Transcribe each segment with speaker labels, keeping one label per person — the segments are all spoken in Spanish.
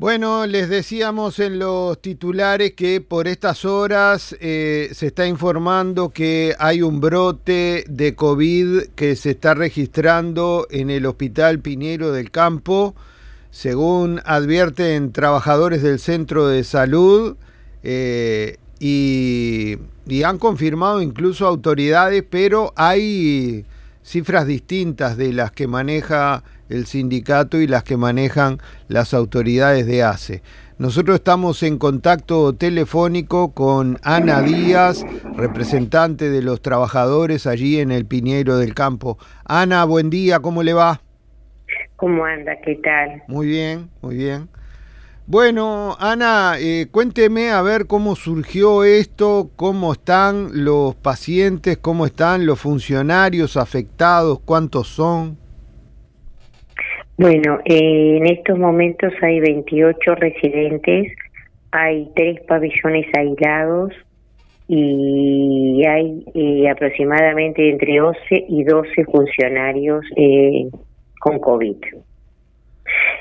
Speaker 1: Bueno, les decíamos en los titulares que por estas horas eh, se está informando que hay un brote de COVID que se está registrando en el Hospital Piñero del Campo, según advierten trabajadores del centro de salud eh, y, y han confirmado incluso autoridades, pero hay cifras distintas de las que maneja el sindicato y las que manejan las autoridades de ACE. Nosotros estamos en contacto telefónico con Ana Díaz, representante de los trabajadores allí en el Piñero del Campo. Ana, buen día, ¿cómo le va?
Speaker 2: ¿Cómo anda? ¿Qué tal?
Speaker 1: Muy bien, muy bien. Bueno, Ana, eh, cuénteme a ver cómo surgió esto, cómo están los pacientes, cómo están los funcionarios afectados, cuántos son.
Speaker 2: Bueno, eh, en estos momentos hay 28 residentes, hay tres pabellones aislados y hay eh, aproximadamente entre 11 y 12 funcionarios eh, con COVID.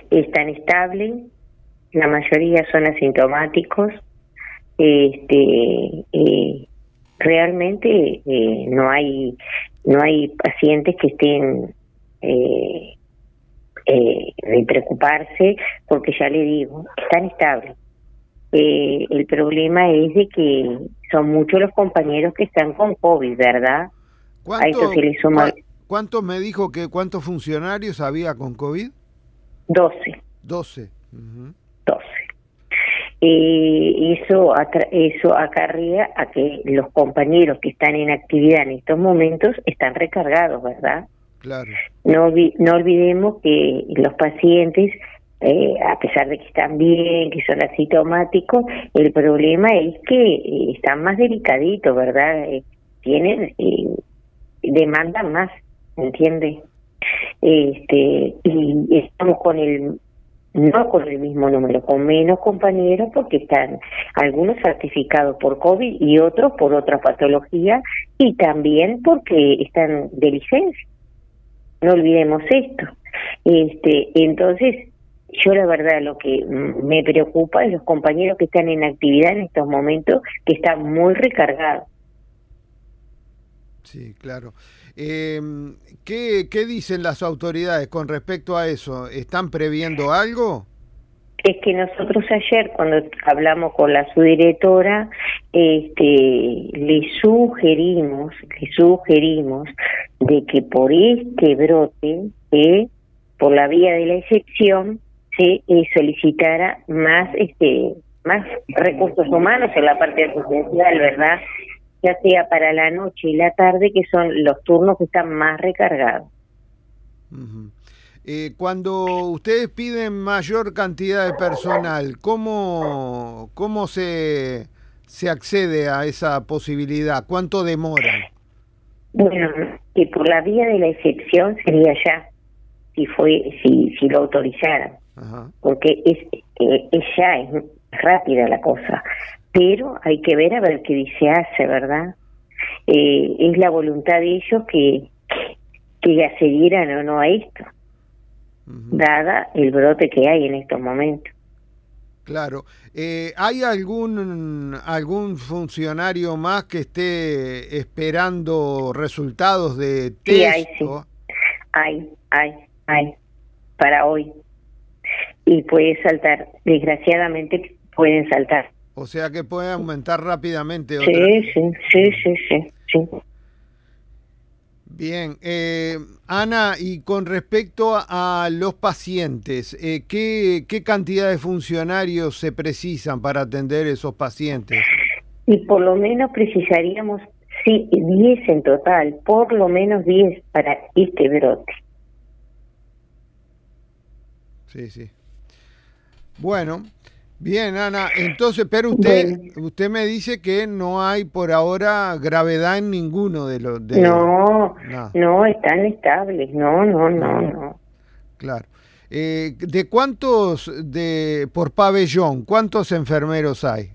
Speaker 2: Están estables, la mayoría son asintomáticos. Este, realmente no hay no hay pacientes que estén eh, eh, de preocuparse, porque ya le digo, están estables. Eh, el problema es de que son muchos los compañeros que están con COVID, ¿verdad?
Speaker 1: ¿Cuántos me dijo que cuántos funcionarios había con COVID?
Speaker 2: 12.
Speaker 1: 12.
Speaker 2: 12. Eh, eso, eso acarrea a que los compañeros que están en actividad en estos momentos están recargados, ¿verdad? No, no olvidemos que los pacientes, eh, a pesar de que están bien, que son asintomáticos, el problema es que eh, están más delicaditos, ¿verdad? Eh, tienen, demandan más, ¿entiendes? Este, y estamos con el no con el mismo número, con menos compañeros porque están algunos certificados por COVID y otros por otra patología y también porque están de licencia no olvidemos esto. Este, entonces, yo la verdad lo que me preocupa es los compañeros que están en actividad en estos momentos, que están muy recargados.
Speaker 1: Sí, claro. Eh, ¿qué, ¿Qué dicen las autoridades con respecto a eso? ¿Están previendo algo?
Speaker 2: es que nosotros ayer cuando hablamos con la subdirectora este le sugerimos le sugerimos de que por este brote eh, por la vía de la excepción se eh, solicitara más este más recursos humanos en la parte asistencial verdad ya sea para la noche y la tarde que son los turnos que están más recargados.
Speaker 1: Eh, cuando ustedes piden mayor cantidad de personal, ¿cómo, cómo se, se accede a esa posibilidad? ¿Cuánto demora?
Speaker 2: Bueno, que por la vía de la excepción sería ya, si fue si, si lo autorizaran, porque es, eh, es ya, es rápida la cosa, pero hay que ver a ver qué dice hace, ¿verdad? Eh, es la voluntad de ellos que, que accedieran o no a esto dada el brote que hay en estos momentos.
Speaker 1: Claro. Eh, ¿Hay algún, algún funcionario más que esté esperando resultados de test?
Speaker 2: Sí, hay, sí. Hay, hay, hay. Para hoy. Y puede saltar. Desgraciadamente pueden saltar.
Speaker 1: O sea que puede aumentar rápidamente.
Speaker 2: Sí, sí, sí, sí, sí, sí.
Speaker 1: Bien, eh, Ana, y con respecto a, los pacientes, eh, ¿qué, ¿qué, cantidad de funcionarios se precisan para atender esos pacientes?
Speaker 2: Y por lo menos precisaríamos, sí, 10 en total, por lo menos 10 para este brote.
Speaker 1: Sí, sí. Bueno, Bien, Ana, entonces, pero usted usted me dice que no hay por ahora gravedad en ninguno de los... De,
Speaker 2: no, no, están estables, no, no, no, no.
Speaker 1: Claro. Eh, ¿De cuántos, de por pabellón, cuántos enfermeros hay?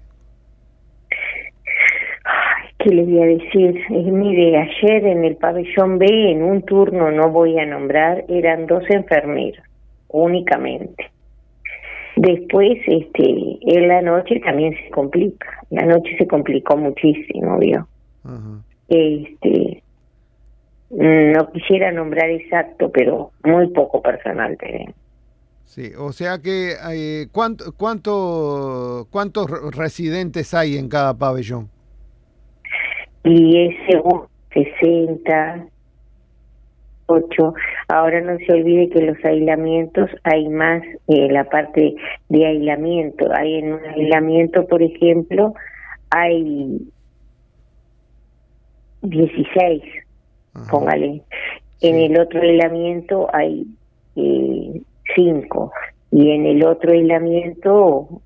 Speaker 2: Ay, ¿Qué le voy a decir? Eh, mire, ayer en el pabellón B, en un turno, no voy a nombrar, eran dos enfermeros, únicamente Después, este, en la noche también se complica. La noche se complicó muchísimo, ¿vio? Este, no quisiera nombrar exacto, pero muy poco personal tenemos.
Speaker 1: Sí, o sea que, eh, ¿cuánto, cuánto, ¿cuántos residentes hay en cada pabellón?
Speaker 2: Y es según 60, 8. Ahora no se olvide que los aislamientos hay más eh, la parte de aislamiento. Hay en un aislamiento, por ejemplo, hay 16, póngale. En el otro aislamiento hay eh, 5 y en el otro aislamiento,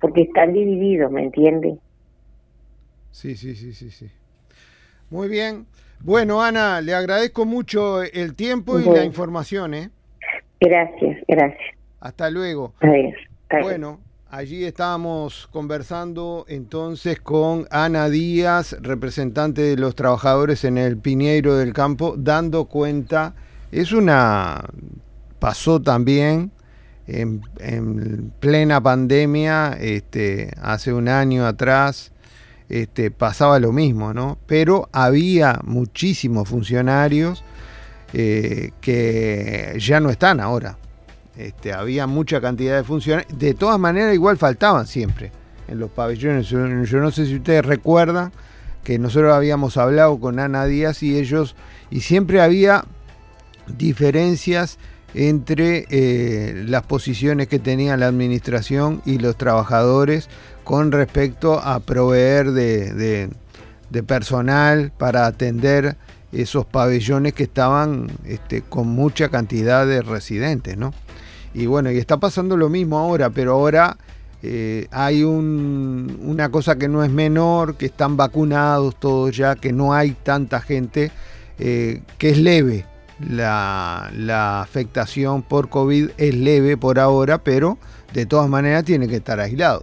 Speaker 2: porque están divididos, ¿me entiende?
Speaker 1: Sí, sí, sí, sí, sí. Muy bien. Bueno, Ana, le agradezco mucho el tiempo y la información. ¿eh?
Speaker 2: Gracias, gracias.
Speaker 1: Hasta luego.
Speaker 2: Adiós.
Speaker 1: Bueno, allí estábamos conversando entonces con Ana Díaz, representante de los trabajadores en el Piñeiro del Campo, dando cuenta, es una, pasó también en, en plena pandemia, este, hace un año atrás, este, pasaba lo mismo, ¿no? Pero había muchísimos funcionarios eh, que ya no están ahora. Este, había mucha cantidad de funcionarios. De todas maneras, igual faltaban siempre en los pabellones. Yo, no sé si ustedes recuerdan que nosotros habíamos hablado con Ana Díaz y ellos, y siempre había diferencias entre eh, las posiciones que tenía la administración y los trabajadores con respecto a proveer de, personal para atender esos pabellones que estaban este, con mucha cantidad de residentes, ¿no? Y bueno, y está pasando lo mismo ahora, pero ahora eh, hay una cosa que no es menor, que están vacunados todos ya, que no hay tanta gente, eh, que es leve. La, afectación por COVID es leve por ahora, pero de todas maneras tiene que estar aislado.